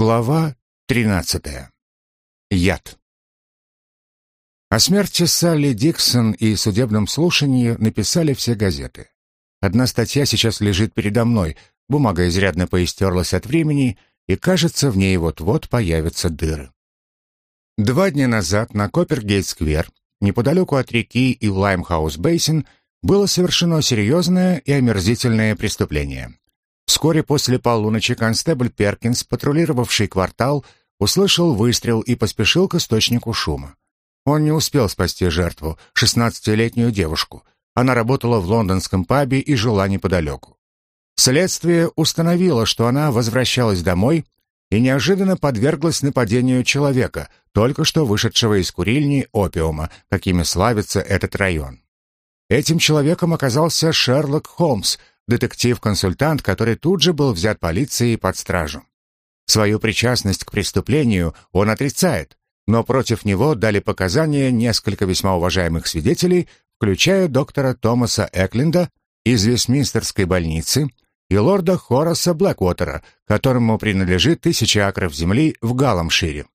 Глава 13. Яд. О смерти Салли Диксон и судебном слушании написали все газеты. Одна статья сейчас лежит передо мной, бумага изрядно поистерлась от времени, и, кажется, в ней вот-вот появятся дыры. Два дня назад на Коппергейт-сквер, неподалеку от реки и Лаймхаус-бейсин, было совершено серьезное и омерзительное преступление. Вскоре после полуночи констебль Перкинс, патрулировавший квартал, услышал выстрел и поспешил к источнику шума. Он не успел спасти жертву, шестнадцатилетнюю девушку. Она работала в лондонском пабе и жила неподалеку. Следствие установило, что она возвращалась домой и неожиданно подверглась нападению человека, только что вышедшего из курильни опиума, какими славится этот район. Этим человеком оказался Шерлок Холмс, детектив-консультант, который тут же был взят полицией под стражу. Свою причастность к преступлению он отрицает, но против него дали показания несколько весьма уважаемых свидетелей, включая доктора Томаса Экленда из Вестминстерской больницы и лорда Хораса Блэквотера, которому принадлежит тысяча акров земли в Галламшире.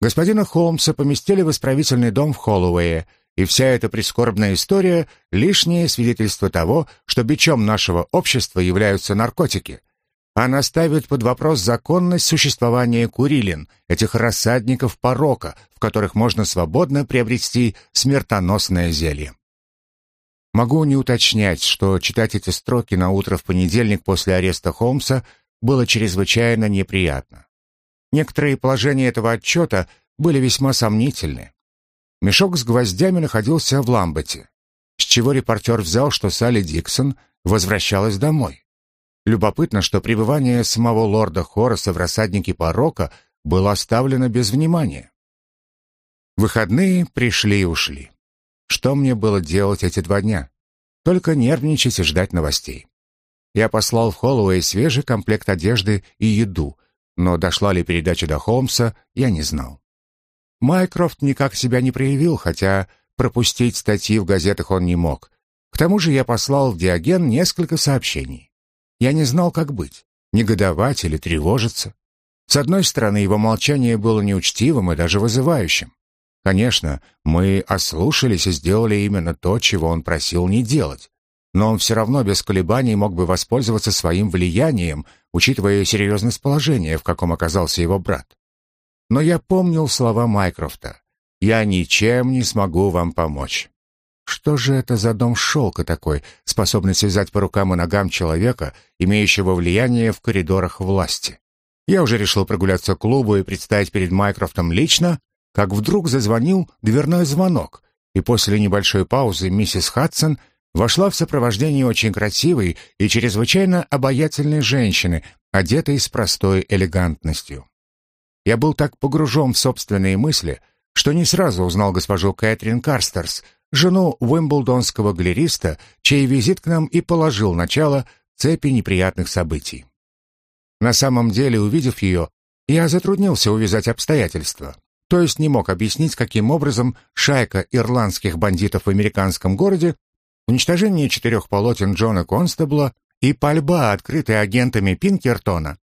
Господина Холмса поместили в исправительный дом в Холлоуэе – и вся эта прискорбная история — лишнее свидетельство того, что бичом нашего общества являются наркотики. Она ставит под вопрос законность существования курилин, этих рассадников порока, в которых можно свободно приобрести смертоносное зелье. Могу не уточнять, что читать эти строки на утро в понедельник после ареста Холмса было чрезвычайно неприятно. Некоторые положения этого отчета были весьма сомнительны. Мешок с гвоздями находился в ламбете, с чего репортер взял, что Салли Диксон возвращалась домой. Любопытно, что пребывание самого лорда Хорреса в рассаднике порока было оставлено без внимания. Выходные пришли и ушли. Что мне было делать эти два дня? Только нервничать и ждать новостей. Я послал в Холлоуэй свежий комплект одежды и еду, но дошла ли передача до Холмса, я не знал. Майкрофт никак себя не проявил, хотя пропустить статьи в газетах он не мог. К тому же я послал в Диоген несколько сообщений. Я не знал, как быть, негодовать или тревожиться. С одной стороны, его молчание было неучтивым и даже вызывающим. Конечно, мы ослушались и сделали именно то, чего он просил не делать. Но он все равно без колебаний мог бы воспользоваться своим влиянием, учитывая серьезность положения, в каком оказался его брат но я помнил слова Майкрофта. «Я ничем не смогу вам помочь». Что же это за дом шелка такой, способный связать по рукам и ногам человека, имеющего влияние в коридорах власти? Я уже решил прогуляться к клубу и представить перед Майкрофтом лично, как вдруг зазвонил дверной звонок, и после небольшой паузы миссис Хадсон вошла в сопровождении очень красивой и чрезвычайно обаятельной женщины, одетой с простой элегантностью. Я был так погружен в собственные мысли, что не сразу узнал госпожу Кэтрин Карстерс, жену уимблдонского галериста, чей визит к нам и положил начало цепи неприятных событий. На самом деле, увидев ее, я затруднился увязать обстоятельства, то есть не мог объяснить, каким образом шайка ирландских бандитов в американском городе, уничтожение четырех полотен Джона Констебла и пальба, открытая агентами Пинкертона,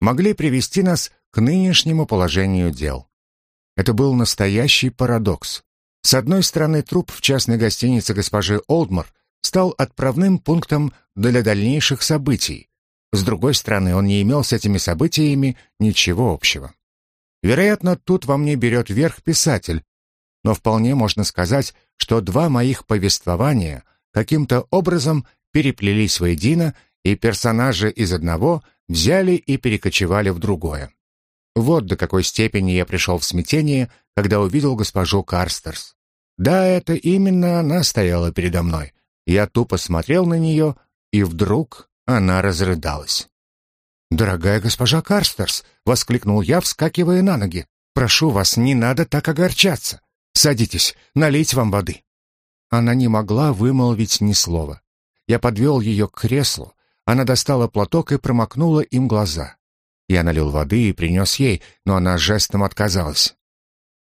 могли привести нас к нынешнему положению дел. Это был настоящий парадокс. С одной стороны, труп в частной гостинице госпожи Олдмар стал отправным пунктом для дальнейших событий. С другой стороны, он не имел с этими событиями ничего общего. Вероятно, тут во мне берет верх писатель, но вполне можно сказать, что два моих повествования каким-то образом переплелись воедино, и персонажи из одного взяли и перекочевали в другое. Вот до какой степени я пришел в смятение, когда увидел госпожу Карстерс. Да, это именно она стояла передо мной. Я тупо смотрел на нее, и вдруг она разрыдалась. «Дорогая госпожа Карстерс!» — воскликнул я, вскакивая на ноги. «Прошу вас, не надо так огорчаться. Садитесь, налить вам воды». Она не могла вымолвить ни слова. Я подвел ее к креслу. Она достала платок и промокнула им глаза. Я налил воды и принес ей, но она жестом отказалась.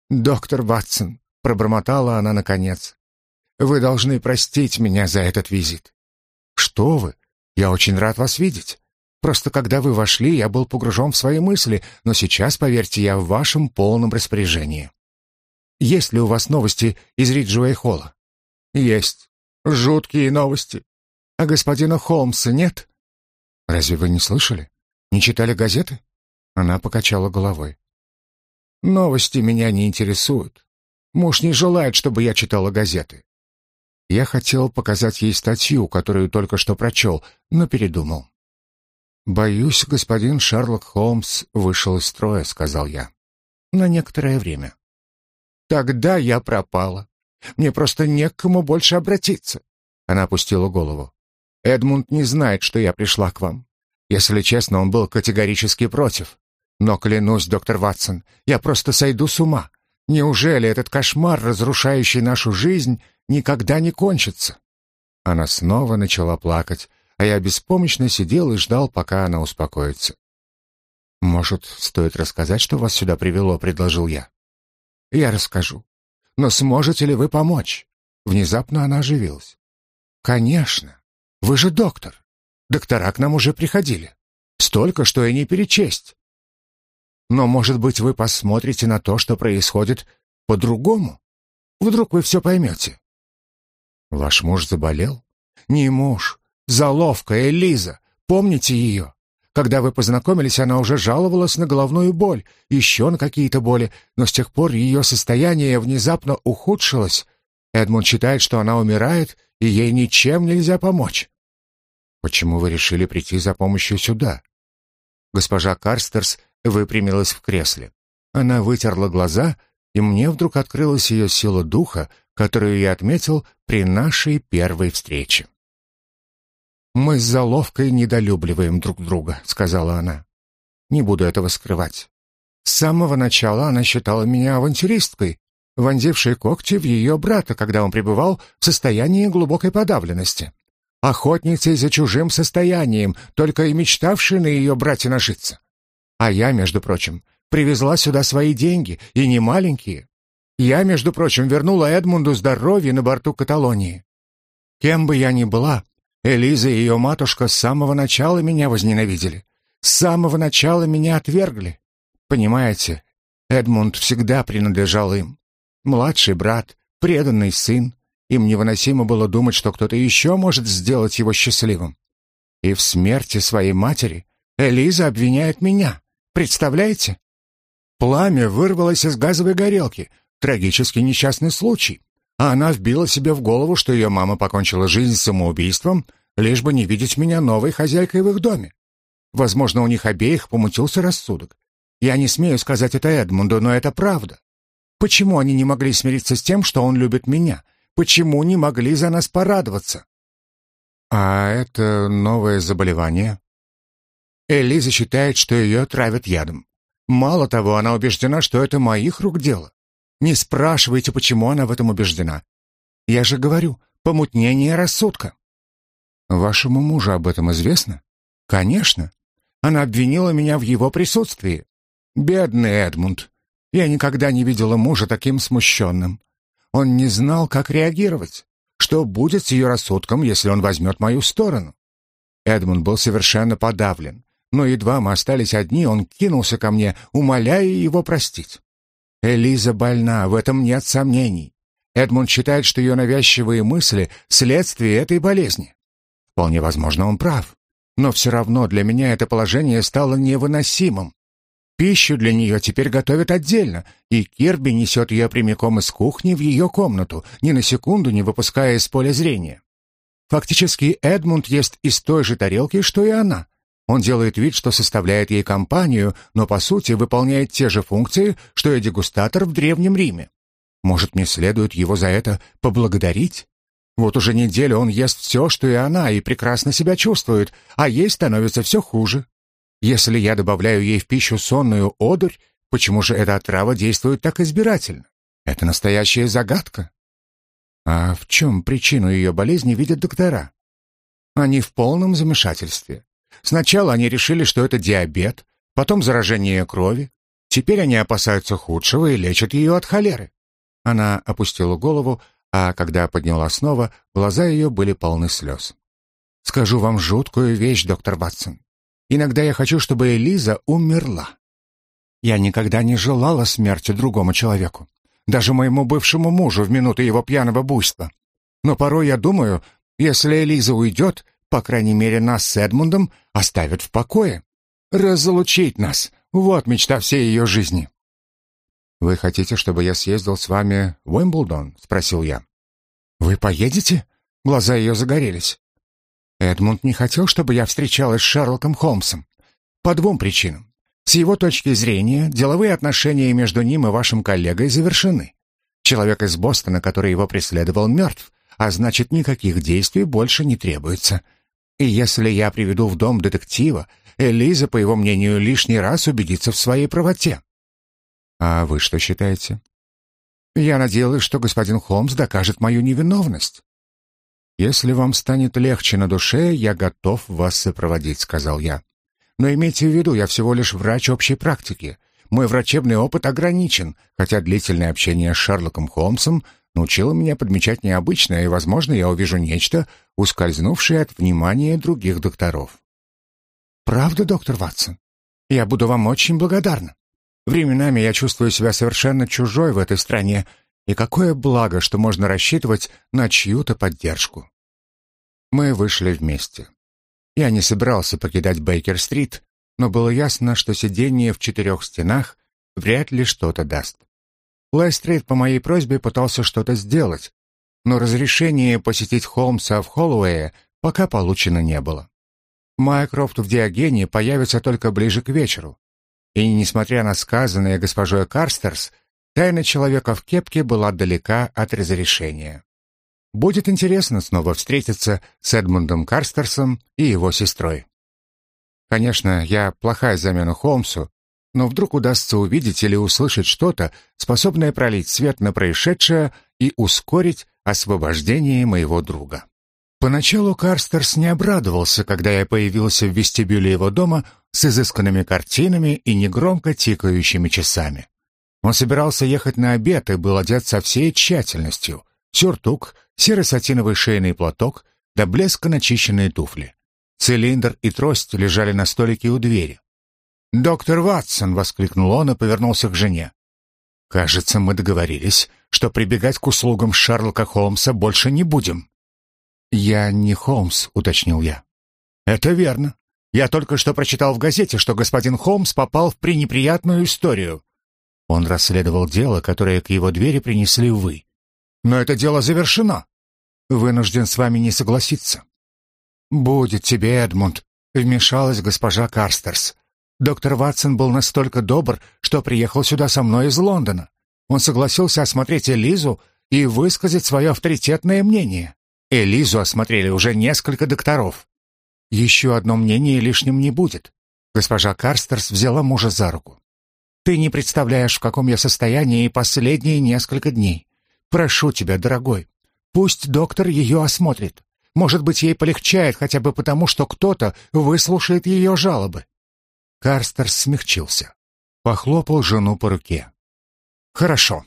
«Доктор Ватсон», — пробормотала она наконец, — «вы должны простить меня за этот визит». «Что вы? Я очень рад вас видеть». Просто когда вы вошли, я был погружен в свои мысли, но сейчас, поверьте, я в вашем полном распоряжении. Есть ли у вас новости из Риджуэй-Холла? Есть. Жуткие новости. А господина Холмса нет? Разве вы не слышали? Не читали газеты? Она покачала головой. Новости меня не интересуют. Муж не желает, чтобы я читала газеты. Я хотел показать ей статью, которую только что прочел, но передумал. «Боюсь, господин Шерлок Холмс вышел из строя», — сказал я. «На некоторое время». «Тогда я пропала. Мне просто не к кому больше обратиться». Она опустила голову. «Эдмунд не знает, что я пришла к вам. Если честно, он был категорически против. Но клянусь, доктор Ватсон, я просто сойду с ума. Неужели этот кошмар, разрушающий нашу жизнь, никогда не кончится?» Она снова начала плакать, а я беспомощно сидел и ждал, пока она успокоится. «Может, стоит рассказать, что вас сюда привело?» — предложил я. «Я расскажу. Но сможете ли вы помочь?» Внезапно она оживилась. «Конечно. Вы же доктор. Доктора к нам уже приходили. Столько, что и не перечесть. Но, может быть, вы посмотрите на то, что происходит по-другому? Вдруг вы все поймете?» «Ваш муж заболел?» «Не муж. Заловка Элиза. Помните ее? Когда вы познакомились, она уже жаловалась на головную боль, еще на какие-то боли, но с тех пор ее состояние внезапно ухудшилось. Эдмунд считает, что она умирает, и ей ничем нельзя помочь. Почему вы решили прийти за помощью сюда? Госпожа Карстерс выпрямилась в кресле. Она вытерла глаза, и мне вдруг открылась ее сила духа, которую я отметил при нашей первой встрече. «Мы с Заловкой недолюбливаем друг друга», — сказала она. «Не буду этого скрывать. С самого начала она считала меня авантюристкой, вонзившей когти в ее брата, когда он пребывал в состоянии глубокой подавленности. Охотницей за чужим состоянием, только и мечтавшей на ее брате нажиться. А я, между прочим, привезла сюда свои деньги, и не маленькие. Я, между прочим, вернула Эдмунду здоровье на борту Каталонии. Кем бы я ни была, Элиза и ее матушка с самого начала меня возненавидели. С самого начала меня отвергли. Понимаете, Эдмунд всегда принадлежал им. Младший брат, преданный сын. Им невыносимо было думать, что кто-то еще может сделать его счастливым. И в смерти своей матери Элиза обвиняет меня. Представляете? Пламя вырвалось из газовой горелки. Трагический несчастный случай а она вбила себе в голову, что ее мама покончила жизнь самоубийством, лишь бы не видеть меня новой хозяйкой в их доме. Возможно, у них обеих помутился рассудок. Я не смею сказать это Эдмунду, но это правда. Почему они не могли смириться с тем, что он любит меня? Почему не могли за нас порадоваться? А это новое заболевание? Элиза считает, что ее травят ядом. Мало того, она убеждена, что это моих рук дело. Не спрашивайте, почему она в этом убеждена. Я же говорю, помутнение рассудка. Вашему мужу об этом известно? Конечно. Она обвинила меня в его присутствии. Бедный Эдмунд. Я никогда не видела мужа таким смущенным. Он не знал, как реагировать. Что будет с ее рассудком, если он возьмет мою сторону? Эдмунд был совершенно подавлен. Но едва мы остались одни, он кинулся ко мне, умоляя его простить. Элиза больна, в этом нет сомнений. Эдмунд считает, что ее навязчивые мысли — следствие этой болезни. Вполне возможно, он прав. Но все равно для меня это положение стало невыносимым. Пищу для нее теперь готовят отдельно, и Кирби несет ее прямиком из кухни в ее комнату, ни на секунду не выпуская из поля зрения. Фактически Эдмунд ест из той же тарелки, что и она. Он делает вид, что составляет ей компанию, но по сути выполняет те же функции, что и дегустатор в Древнем Риме. Может, мне следует его за это поблагодарить? Вот уже неделю он ест все, что и она, и прекрасно себя чувствует, а ей становится все хуже. Если я добавляю ей в пищу сонную одурь, почему же эта отрава действует так избирательно? Это настоящая загадка. А в чем причину ее болезни видят доктора? Они в полном замешательстве. Сначала они решили, что это диабет, потом заражение крови. Теперь они опасаются худшего и лечат ее от холеры. Она опустила голову, а когда подняла снова, глаза ее были полны слез. «Скажу вам жуткую вещь, доктор Ватсон. Иногда я хочу, чтобы Элиза умерла. Я никогда не желала смерти другому человеку, даже моему бывшему мужу в минуты его пьяного буйства. Но порой я думаю, если Элиза уйдет, по крайней мере, нас с Эдмундом оставят в покое. Разлучить нас — вот мечта всей ее жизни. «Вы хотите, чтобы я съездил с вами в Уимблдон?» — спросил я. «Вы поедете?» Глаза ее загорелись. Эдмунд не хотел, чтобы я встречалась с Шерлоком Холмсом. По двум причинам. С его точки зрения, деловые отношения между ним и вашим коллегой завершены. Человек из Бостона, который его преследовал, мертв, а значит, никаких действий больше не требуется. И если я приведу в дом детектива, Элиза, по его мнению, лишний раз убедится в своей правоте. А вы что считаете? Я надеялась, что господин Холмс докажет мою невиновность. Если вам станет легче на душе, я готов вас сопроводить, сказал я. Но имейте в виду, я всего лишь врач общей практики. Мой врачебный опыт ограничен, хотя длительное общение с Шерлоком Холмсом научило меня подмечать необычное, и, возможно, я увижу нечто, ускользнувшее от внимания других докторов. Правда, доктор Ватсон? Я буду вам очень благодарна. Временами я чувствую себя совершенно чужой в этой стране, и какое благо, что можно рассчитывать на чью-то поддержку. Мы вышли вместе. Я не собирался покидать Бейкер-стрит, но было ясно, что сидение в четырех стенах вряд ли что-то даст. Лайстрейд по моей просьбе пытался что-то сделать, но разрешение посетить Холмса в Холлоуэе пока получено не было. Майкрофт в Диогене появится только ближе к вечеру. И, несмотря на сказанное госпожой Карстерс, тайна человека в кепке была далека от разрешения. Будет интересно снова встретиться с Эдмундом Карстерсом и его сестрой. Конечно, я плохая замена Холмсу, но вдруг удастся увидеть или услышать что-то, способное пролить свет на происшедшее и ускорить освобождение моего друга. Поначалу Карстерс не обрадовался, когда я появился в вестибюле его дома с изысканными картинами и негромко тикающими часами. Он собирался ехать на обед и был одет со всей тщательностью. Сюртук, серо-сатиновый шейный платок, до блеска начищенные туфли. Цилиндр и трость лежали на столике у двери. «Доктор Ватсон!» — воскликнул он и повернулся к жене. «Кажется, мы договорились, что прибегать к услугам Шерлока Холмса больше не будем». «Я не Холмс», — уточнил я. «Это верно. Я только что прочитал в газете, что господин Холмс попал в пренеприятную историю. Он расследовал дело, которое к его двери принесли вы. Но это дело завершено. Вынужден с вами не согласиться. Будет тебе, Эдмунд, вмешалась госпожа Карстерс. Доктор Ватсон был настолько добр, что приехал сюда со мной из Лондона. Он согласился осмотреть Элизу и высказать свое авторитетное мнение. Элизу осмотрели уже несколько докторов. Еще одно мнение лишним не будет. Госпожа Карстерс взяла мужа за руку. Ты не представляешь, в каком я состоянии последние несколько дней. Прошу тебя, дорогой, пусть доктор ее осмотрит. Может быть, ей полегчает хотя бы потому, что кто-то выслушает ее жалобы. Карстер смягчился. Похлопал жену по руке. «Хорошо,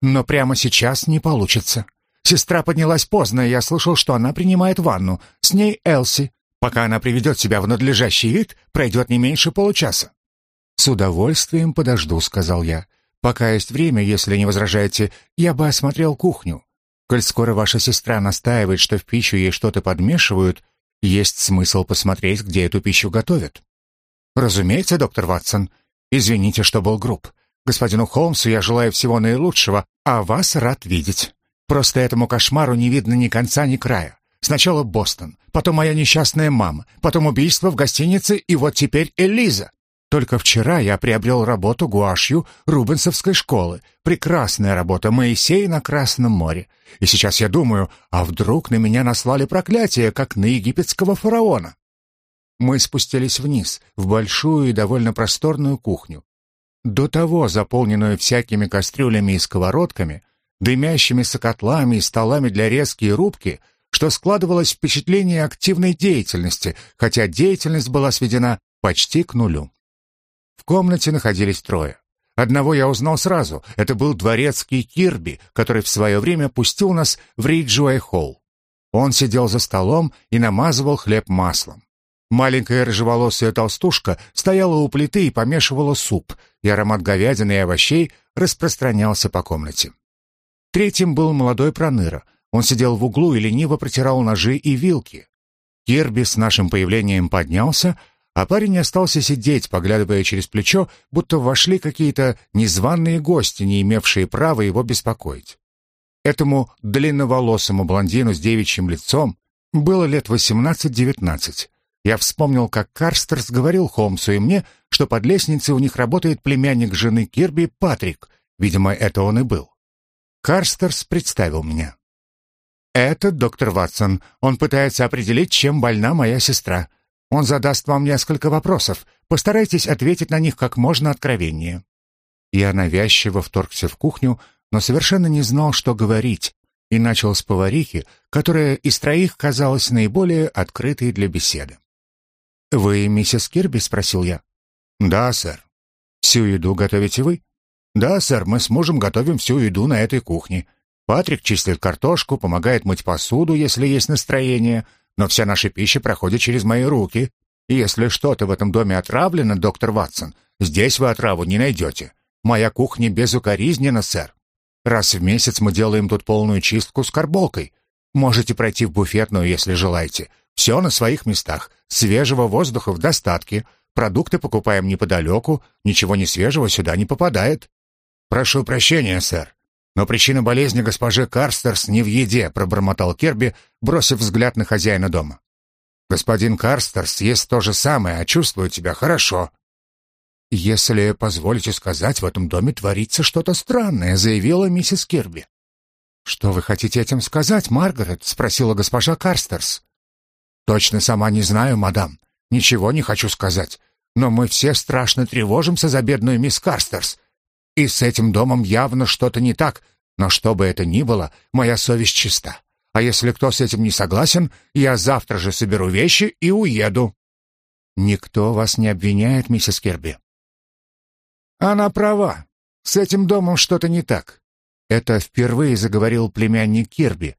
но прямо сейчас не получится. Сестра поднялась поздно, и я слышал, что она принимает ванну. С ней Элси. Пока она приведет себя в надлежащий вид, пройдет не меньше получаса». «С удовольствием подожду», — сказал я. Пока есть время, если не возражаете, я бы осмотрел кухню. Коль скоро ваша сестра настаивает, что в пищу ей что-то подмешивают, есть смысл посмотреть, где эту пищу готовят. Разумеется, доктор Ватсон. Извините, что был груб. Господину Холмсу я желаю всего наилучшего, а вас рад видеть. Просто этому кошмару не видно ни конца, ни края. Сначала Бостон, потом моя несчастная мама, потом убийство в гостинице и вот теперь Элиза. Только вчера я приобрел работу гуашью Рубенсовской школы. Прекрасная работа «Моисей на Красном море». И сейчас я думаю, а вдруг на меня наслали проклятие, как на египетского фараона? Мы спустились вниз, в большую и довольно просторную кухню. До того заполненную всякими кастрюлями и сковородками, дымящимися котлами и столами для резки и рубки, что складывалось впечатление активной деятельности, хотя деятельность была сведена почти к нулю. В комнате находились трое. Одного я узнал сразу. Это был дворецкий Кирби, который в свое время пустил нас в Риджуэй-холл. Он сидел за столом и намазывал хлеб маслом. Маленькая рыжеволосая толстушка стояла у плиты и помешивала суп, и аромат говядины и овощей распространялся по комнате. Третьим был молодой проныра. Он сидел в углу и лениво протирал ножи и вилки. Кирби с нашим появлением поднялся, а парень остался сидеть, поглядывая через плечо, будто вошли какие-то незваные гости, не имевшие права его беспокоить. Этому длинноволосому блондину с девичьим лицом было лет восемнадцать-девятнадцать. Я вспомнил, как Карстерс говорил Холмсу и мне, что под лестницей у них работает племянник жены Кирби Патрик. Видимо, это он и был. Карстерс представил меня. «Это доктор Ватсон. Он пытается определить, чем больна моя сестра. Он задаст вам несколько вопросов. Постарайтесь ответить на них как можно откровеннее». Я навязчиво вторгся в кухню, но совершенно не знал, что говорить, и начал с поварихи, которая из троих казалась наиболее открытой для беседы. «Вы миссис Кирби?» — спросил я. «Да, сэр». «Всю еду готовите вы?» «Да, сэр, мы с мужем готовим всю еду на этой кухне. Патрик чистит картошку, помогает мыть посуду, если есть настроение, но вся наша пища проходит через мои руки. И если что-то в этом доме отравлено, доктор Ватсон, здесь вы отраву не найдете. Моя кухня безукоризненна, сэр. Раз в месяц мы делаем тут полную чистку с карболкой. Можете пройти в буфетную, если желаете. Все на своих местах. Свежего воздуха в достатке. Продукты покупаем неподалеку. Ничего не свежего сюда не попадает. Прошу прощения, сэр. Но причина болезни госпожи Карстерс не в еде, пробормотал Керби, бросив взгляд на хозяина дома. Господин Карстерс ест то же самое, а чувствует себя хорошо. Если позволите сказать, в этом доме творится что-то странное, заявила миссис Керби. Что вы хотите этим сказать, Маргарет? спросила госпожа Карстерс. Точно сама не знаю, мадам. Ничего не хочу сказать. Но мы все страшно тревожимся за бедную мисс Карстерс. И с этим домом явно что-то не так. Но что бы это ни было, моя совесть чиста. А если кто с этим не согласен, я завтра же соберу вещи и уеду. Никто вас не обвиняет, миссис Керби. Она права. С этим домом что-то не так. Это впервые заговорил племянник Кирби,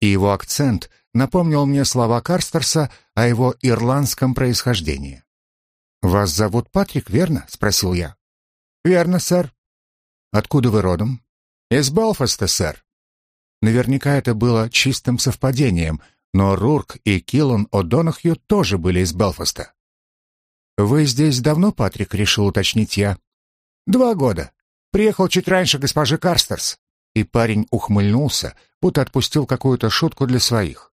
и его акцент напомнил мне слова Карстерса о его ирландском происхождении. «Вас зовут Патрик, верно?» — спросил я. «Верно, сэр». «Откуда вы родом?» «Из Белфаста, сэр». Наверняка это было чистым совпадением, но Рурк и Киллан О'Донахью тоже были из Белфаста. «Вы здесь давно, Патрик?» — решил уточнить я. «Два года. Приехал чуть раньше госпожи Карстерс». И парень ухмыльнулся, будто отпустил какую-то шутку для своих.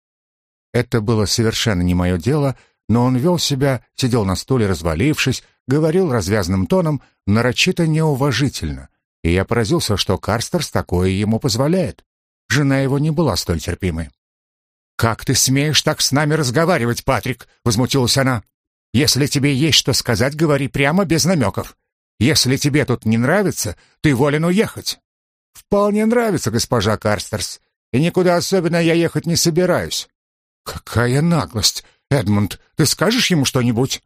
Это было совершенно не мое дело, но он вел себя, сидел на стуле развалившись, говорил развязным тоном, нарочито неуважительно, и я поразился, что Карстерс такое ему позволяет. Жена его не была столь терпимой. «Как ты смеешь так с нами разговаривать, Патрик?» — возмутилась она. «Если тебе есть что сказать, говори прямо, без намеков. Если тебе тут не нравится, ты волен уехать». «Вполне нравится, госпожа Карстерс, и никуда особенно я ехать не собираюсь. «Какая наглость! Эдмунд, ты скажешь ему что-нибудь?»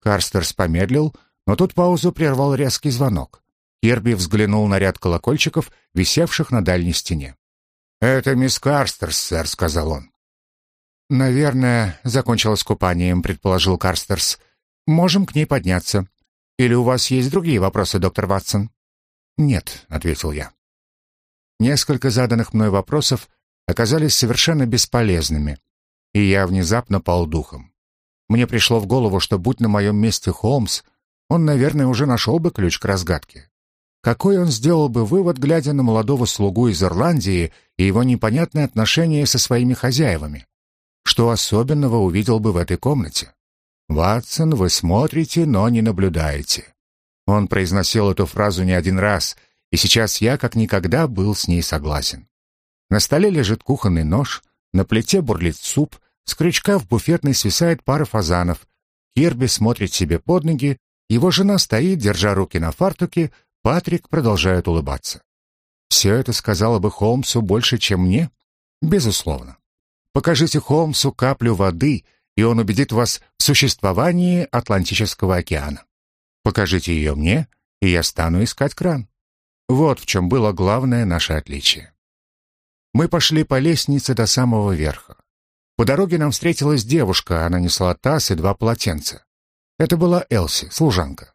Карстерс помедлил, но тут паузу прервал резкий звонок. Кирби взглянул на ряд колокольчиков, висевших на дальней стене. «Это мисс Карстерс, сэр», — сказал он. «Наверное, закончилось купанием», — предположил Карстерс. «Можем к ней подняться. Или у вас есть другие вопросы, доктор Ватсон?» «Нет», — ответил я. Несколько заданных мной вопросов оказались совершенно бесполезными, и я внезапно пал духом. Мне пришло в голову, что будь на моем месте Холмс, он, наверное, уже нашел бы ключ к разгадке. Какой он сделал бы вывод, глядя на молодого слугу из Ирландии и его непонятное отношение со своими хозяевами? Что особенного увидел бы в этой комнате? «Ватсон, вы смотрите, но не наблюдаете». Он произносил эту фразу не один раз, и сейчас я как никогда был с ней согласен. На столе лежит кухонный нож, на плите бурлит суп, с крючка в буфетной свисает пара фазанов. Кирби смотрит себе под ноги, его жена стоит, держа руки на фартуке, Патрик продолжает улыбаться. Все это сказала бы Холмсу больше, чем мне? Безусловно. Покажите Холмсу каплю воды, и он убедит вас в существовании Атлантического океана. Покажите ее мне, и я стану искать кран. Вот в чем было главное наше отличие. Мы пошли по лестнице до самого верха. По дороге нам встретилась девушка, она несла таз и два полотенца. Это была Элси, служанка.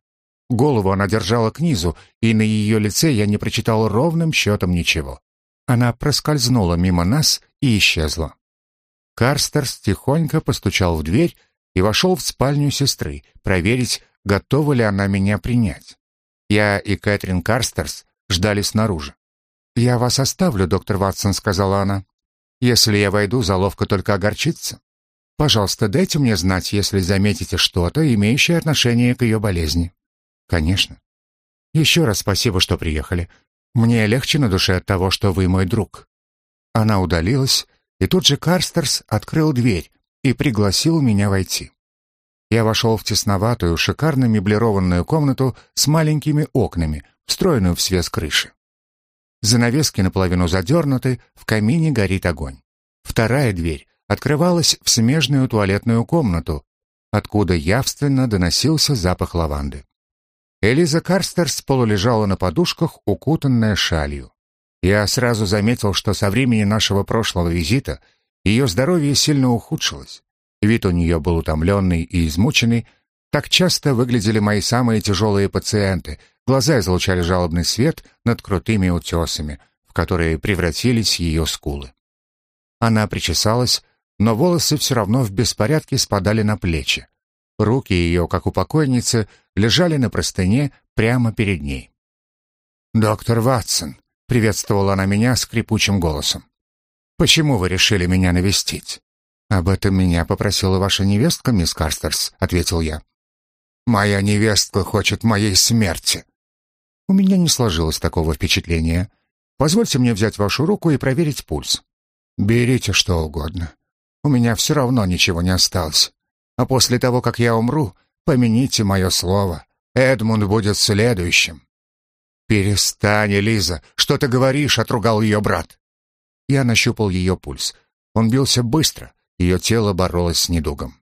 Голову она держала к низу, и на ее лице я не прочитал ровным счетом ничего. Она проскользнула мимо нас и исчезла. Карстерс тихонько постучал в дверь и вошел в спальню сестры, проверить, готова ли она меня принять. Я и Кэтрин Карстерс ждали снаружи. «Я вас оставлю, доктор Ватсон», — сказала она. «Если я войду, заловка только огорчится. Пожалуйста, дайте мне знать, если заметите что-то, имеющее отношение к ее болезни». «Конечно». «Еще раз спасибо, что приехали. Мне легче на душе от того, что вы мой друг». Она удалилась, и тут же Карстерс открыл дверь и пригласил меня войти. Я вошел в тесноватую, шикарно меблированную комнату с маленькими окнами, встроенную в свес крыши. Занавески наполовину задернуты, в камине горит огонь. Вторая дверь открывалась в смежную туалетную комнату, откуда явственно доносился запах лаванды. Элиза Карстерс полулежала на подушках, укутанная шалью. Я сразу заметил, что со времени нашего прошлого визита ее здоровье сильно ухудшилось. Вид у нее был утомленный и измученный. Так часто выглядели мои самые тяжелые пациенты. Глаза излучали жалобный свет над крутыми утесами, в которые превратились ее скулы. Она причесалась, но волосы все равно в беспорядке спадали на плечи. Руки ее, как у покойницы, лежали на простыне прямо перед ней. «Доктор Ватсон», — приветствовала она меня скрипучим голосом. «Почему вы решили меня навестить?» «Об этом меня попросила ваша невестка, мисс Карстерс», — ответил я. «Моя невестка хочет моей смерти». У меня не сложилось такого впечатления. Позвольте мне взять вашу руку и проверить пульс. Берите что угодно. У меня все равно ничего не осталось. А после того, как я умру, помяните мое слово. Эдмунд будет следующим». «Перестань, Лиза, что ты говоришь?» — отругал ее брат. Я нащупал ее пульс. Он бился быстро, ее тело боролось с недугом.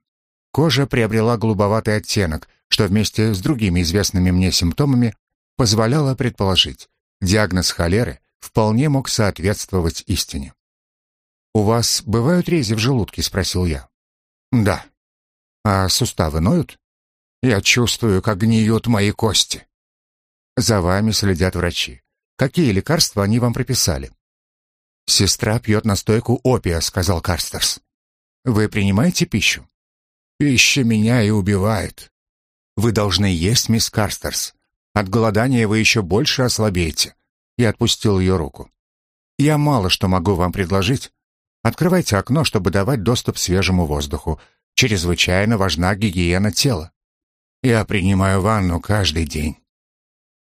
Кожа приобрела голубоватый оттенок, что вместе с другими известными мне симптомами позволяло предположить, диагноз холеры вполне мог соответствовать истине. «У вас бывают рези в желудке?» — спросил я. «Да», а суставы ноют? Я чувствую, как гниют мои кости. За вами следят врачи. Какие лекарства они вам прописали? Сестра пьет настойку опия, сказал Карстерс. Вы принимаете пищу? Пища меня и убивает. Вы должны есть, мисс Карстерс. От голодания вы еще больше ослабеете. Я отпустил ее руку. Я мало что могу вам предложить. Открывайте окно, чтобы давать доступ свежему воздуху. Чрезвычайно важна гигиена тела. Я принимаю ванну каждый день.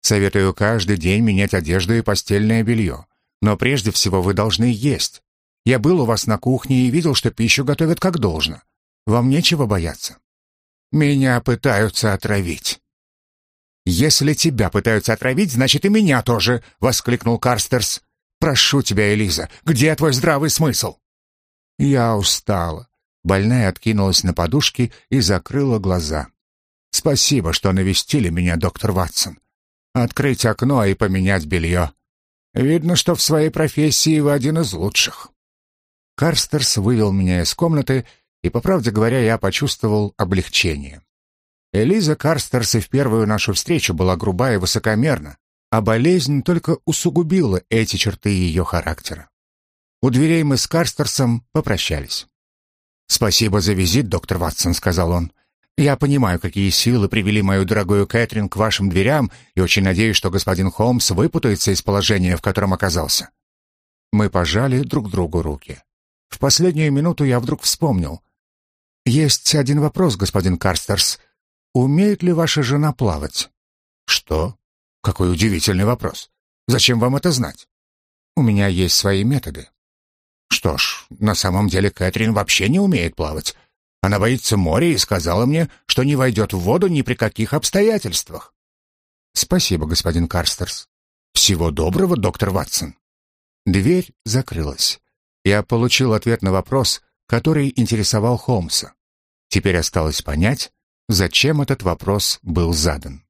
Советую каждый день менять одежду и постельное белье. Но прежде всего вы должны есть. Я был у вас на кухне и видел, что пищу готовят как должно. Вам нечего бояться. Меня пытаются отравить. «Если тебя пытаются отравить, значит и меня тоже!» — воскликнул Карстерс. «Прошу тебя, Элиза, где твой здравый смысл?» «Я устала. Больная откинулась на подушки и закрыла глаза. «Спасибо, что навестили меня, доктор Ватсон. Открыть окно и поменять белье. Видно, что в своей профессии вы один из лучших». Карстерс вывел меня из комнаты, и, по правде говоря, я почувствовал облегчение. Элиза Карстерс и в первую нашу встречу была груба и высокомерна, а болезнь только усугубила эти черты ее характера. У дверей мы с Карстерсом попрощались. «Спасибо за визит, доктор Ватсон», — сказал он. «Я понимаю, какие силы привели мою дорогую Кэтрин к вашим дверям, и очень надеюсь, что господин Холмс выпутается из положения, в котором оказался». Мы пожали друг другу руки. В последнюю минуту я вдруг вспомнил. «Есть один вопрос, господин Карстерс. Умеет ли ваша жена плавать?» «Что? Какой удивительный вопрос. Зачем вам это знать?» «У меня есть свои методы. Что ж, на самом деле Кэтрин вообще не умеет плавать. Она боится моря и сказала мне, что не войдет в воду ни при каких обстоятельствах. Спасибо, господин Карстерс. Всего доброго, доктор Ватсон. Дверь закрылась. Я получил ответ на вопрос, который интересовал Холмса. Теперь осталось понять, зачем этот вопрос был задан.